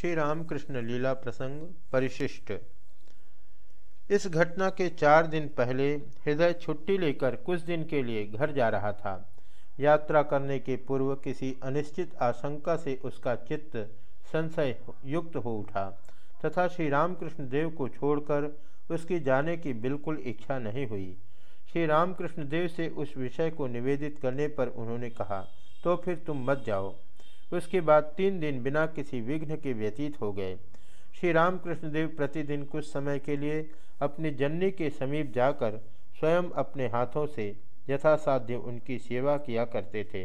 श्री रामकृष्ण लीला प्रसंग परिशिष्ट। इस घटना के चार दिन पहले हृदय छुट्टी लेकर कुछ दिन के लिए घर जा रहा था। यात्रा करने के पूर्व किसी अनिश्चित आशंका से उसका चित्त संशय युक्त हो उठा तथा श्री रामकृष्ण देव को छोड़कर उसकी जाने की बिल्कुल इच्छा नहीं हुई। श्री रामकृष्ण देव से उस विषय को निवेदित करने पर उन्होंने कहा तो फिर तुम मत जाओ। उसके बाद तीन दिन बिना किसी विघ्न के व्यतीत हो गए। श्री रामकृष्ण देव प्रतिदिन कुछ समय के लिए अपनी जननी के समीप जाकर स्वयं अपने हाथों से यथासाध्य उनकी सेवा किया करते थे।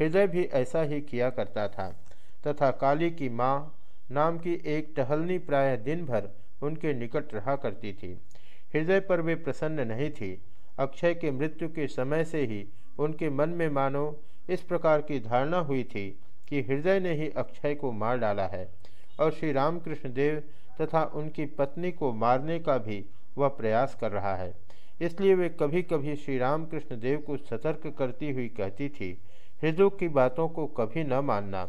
हृदय भी ऐसा ही किया करता था। तथा काली की माँ नाम की एक टहलनी प्राय दिन भर उनके निकट रहा करती थी। हृदय पर वे प्रसन्न नहीं थी। अक्षय के मृत्यु के समय से ही उनके मन में मानो इस प्रकार की धारणा हुई थी कि हृदय ने ही अक्षय को मार डाला है और श्री रामकृष्ण देव तथा उनकी पत्नी को मारने का भी वह प्रयास कर रहा है। इसलिए वे कभी कभी श्री रामकृष्ण देव को सतर्क करती हुई कहती थी, हृदय की बातों को कभी न मानना।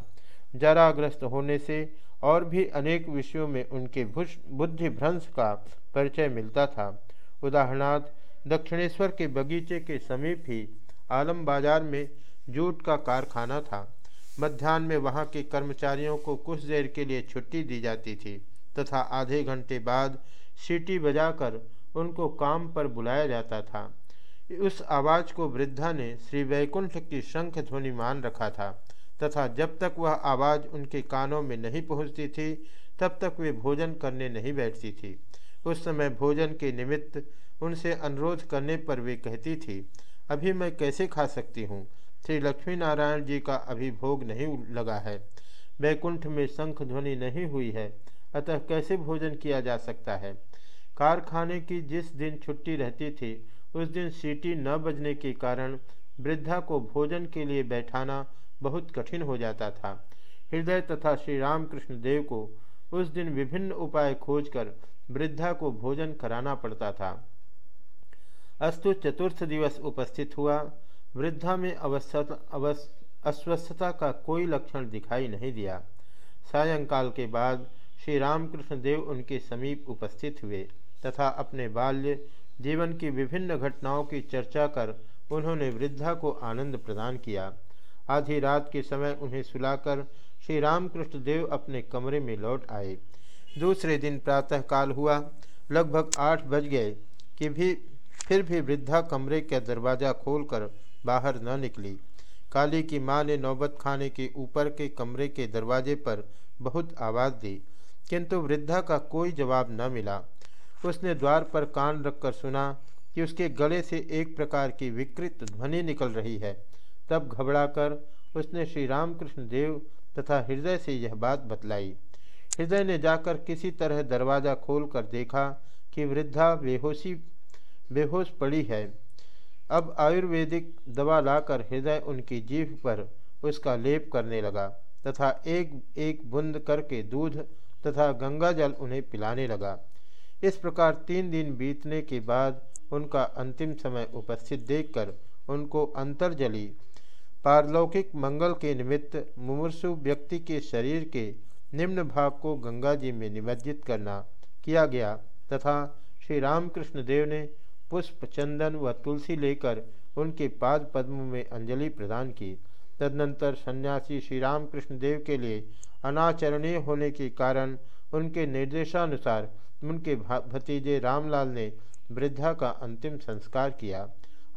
जराग्रस्त होने से और भी अनेक विषयों में उनके बुद्धि भ्रंश का परिचय मिलता था। उदाहरणार्थ, दक्षिणेश्वर के बगीचे के समीप ही आलम बाज़ार में जूट का कारखाना था। मध्यान्ह में वहाँ के कर्मचारियों को कुछ देर के लिए छुट्टी दी जाती थी, तथा आधे घंटे बाद सीटी बजाकर उनको काम पर बुलाया जाता था। उस आवाज़ को वृद्धा ने श्री वैकुंठ की शंख ध्वनि मान रखा था, तथा जब तक वह आवाज़ उनके कानों में नहीं पहुँचती थी, तब तक वे भोजन करने नहीं बैठती थी। उस समय भोजन के निमित्त उनसे अनुरोध करने पर वे कहती थी, अभी मैं कैसे खा सकती हूँ? श्री लक्ष्मी नारायण जी का अभी भोग नहीं लगा है। वैकुंठ में शंख ध्वनि नहीं हुई है। अतः कैसे भोजन किया जा सकता है? कारखाने की जिस दिन छुट्टी रहती थी, उस दिन सीटी न बजने के कारण वृद्धा को भोजन के लिए बैठाना बहुत कठिन हो जाता था। हृदय तथा श्री रामकृष्ण देव को उस दिन विभिन्न उपाय खोजकर वृद्धा को भोजन कराना पड़ता था। अस्तु चतुर्थ दिवस उपस्थित हुआ। वृद्धा में अवस्थ अस्वस्थता का कोई लक्षण दिखाई नहीं दिया। सायंकाल के बाद श्री रामकृष्ण देव उनके समीप उपस्थित हुए तथा अपने बाल्य जीवन की विभिन्न घटनाओं की चर्चा कर उन्होंने वृद्धा को आनंद प्रदान किया। आधी रात के समय उन्हें सुलाकर श्री रामकृष्ण देव अपने कमरे में लौट आए। दूसरे दिन प्रातःकाल हुआ, लगभग आठ बज गए कि भी, फिर भी वृद्धा कमरे का दरवाज़ा खोलकर बाहर न निकली। काली की माँ ने नौबत खाने के ऊपर के कमरे के दरवाजे पर बहुत आवाज़ दी, किंतु वृद्धा का कोई जवाब न मिला। उसने द्वार पर कान रखकर सुना कि उसके गले से एक प्रकार की विकृत ध्वनि निकल रही है। तब घबराकर उसने श्री रामकृष्ण देव तथा हृदय से यह बात बतलाई। हृदय ने जाकर किसी तरह दरवाज़ा खोलकर देखा कि वृद्धा बेहोशी, बेहोश पड़ी है। अब आयुर्वेदिक दवा लाकर हृदय उनकी जीभ पर उसका लेप करने लगा तथा एक एक बुंद करके दूध तथा गंगा जल उन्हें पिलाने लगा। इस प्रकार तीन दिन बीतने के बाद उनका अंतिम समय उपस्थित देखकर उनको अंतर्जली पारलौकिक मंगल के निमित्त मुमूर्षु व्यक्ति के शरीर के निम्न भाग को गंगा जी में निमज्जित करना किया गया तथा श्री रामकृष्ण देव ने पुष्प, चंदन व तुलसी लेकर उनके पाद पद्म में अंजलि प्रदान की। तदनंतर सन्यासी श्री रामकृष्ण देव के लिए अनाचरणीय होने के कारण उनके निर्देशानुसार उनके भतीजे रामलाल ने वृद्धा का अंतिम संस्कार किया।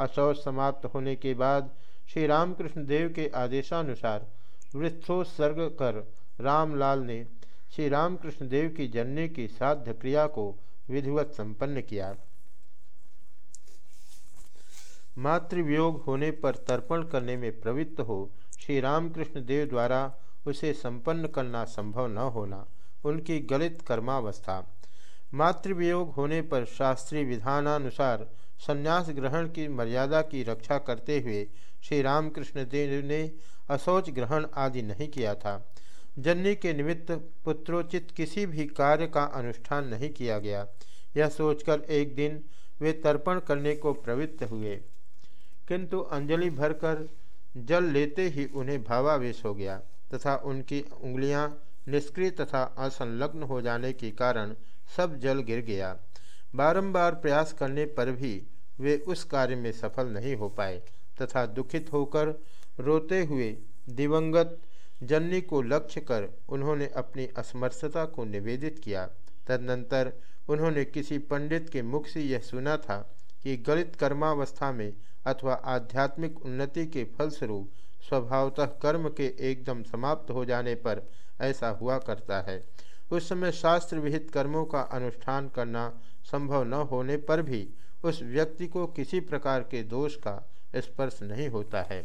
अशौच समाप्त होने के बाद श्री रामकृष्ण देव के आदेशानुसार वृक्षोत्सर्ग कर रामलाल ने श्री रामकृष्ण देव की जननी की साध्य क्रिया को विधिवत संपन्न किया। मातृवियोग होने पर तर्पण करने में प्रवृत्त हो श्री रामकृष्ण देव द्वारा उसे संपन्न करना संभव न होना, उनकी गलित कर्मावस्था। मातृवियोग होने पर शास्त्रीय विधानानुसार संन्यास ग्रहण की मर्यादा की रक्षा करते हुए श्री रामकृष्ण देव ने असोच ग्रहण आदि नहीं किया था। जननी के निमित्त पुत्रोचित किसी भी कार्य का अनुष्ठान नहीं किया गया। यह सोचकर एक दिन वे तर्पण करने को प्रवृत्त हुए। किंतु अंजलि भरकर जल लेते ही उन्हें भावावेश हो गया तथा उनकी उंगलियाँ निष्क्रिय तथा असंलग्न हो जाने के कारण सब जल गिर गया। बारंबार प्रयास करने पर भी वे उस कार्य में सफल नहीं हो पाए तथा दुखित होकर रोते हुए दिवंगत जननी को लक्ष्य कर उन्होंने अपनी असमर्थता को निवेदित किया। तदनंतर उन्होंने किसी पंडित के मुख से यह सुना था कि गलित कर्मावस्था में अथवा आध्यात्मिक उन्नति के फलस्वरूप स्वभावतः कर्म के एकदम समाप्त हो जाने पर ऐसा हुआ करता है। उस समय शास्त्र विहित कर्मों का अनुष्ठान करना संभव न होने पर भी उस व्यक्ति को किसी प्रकार के दोष का स्पर्श नहीं होता है।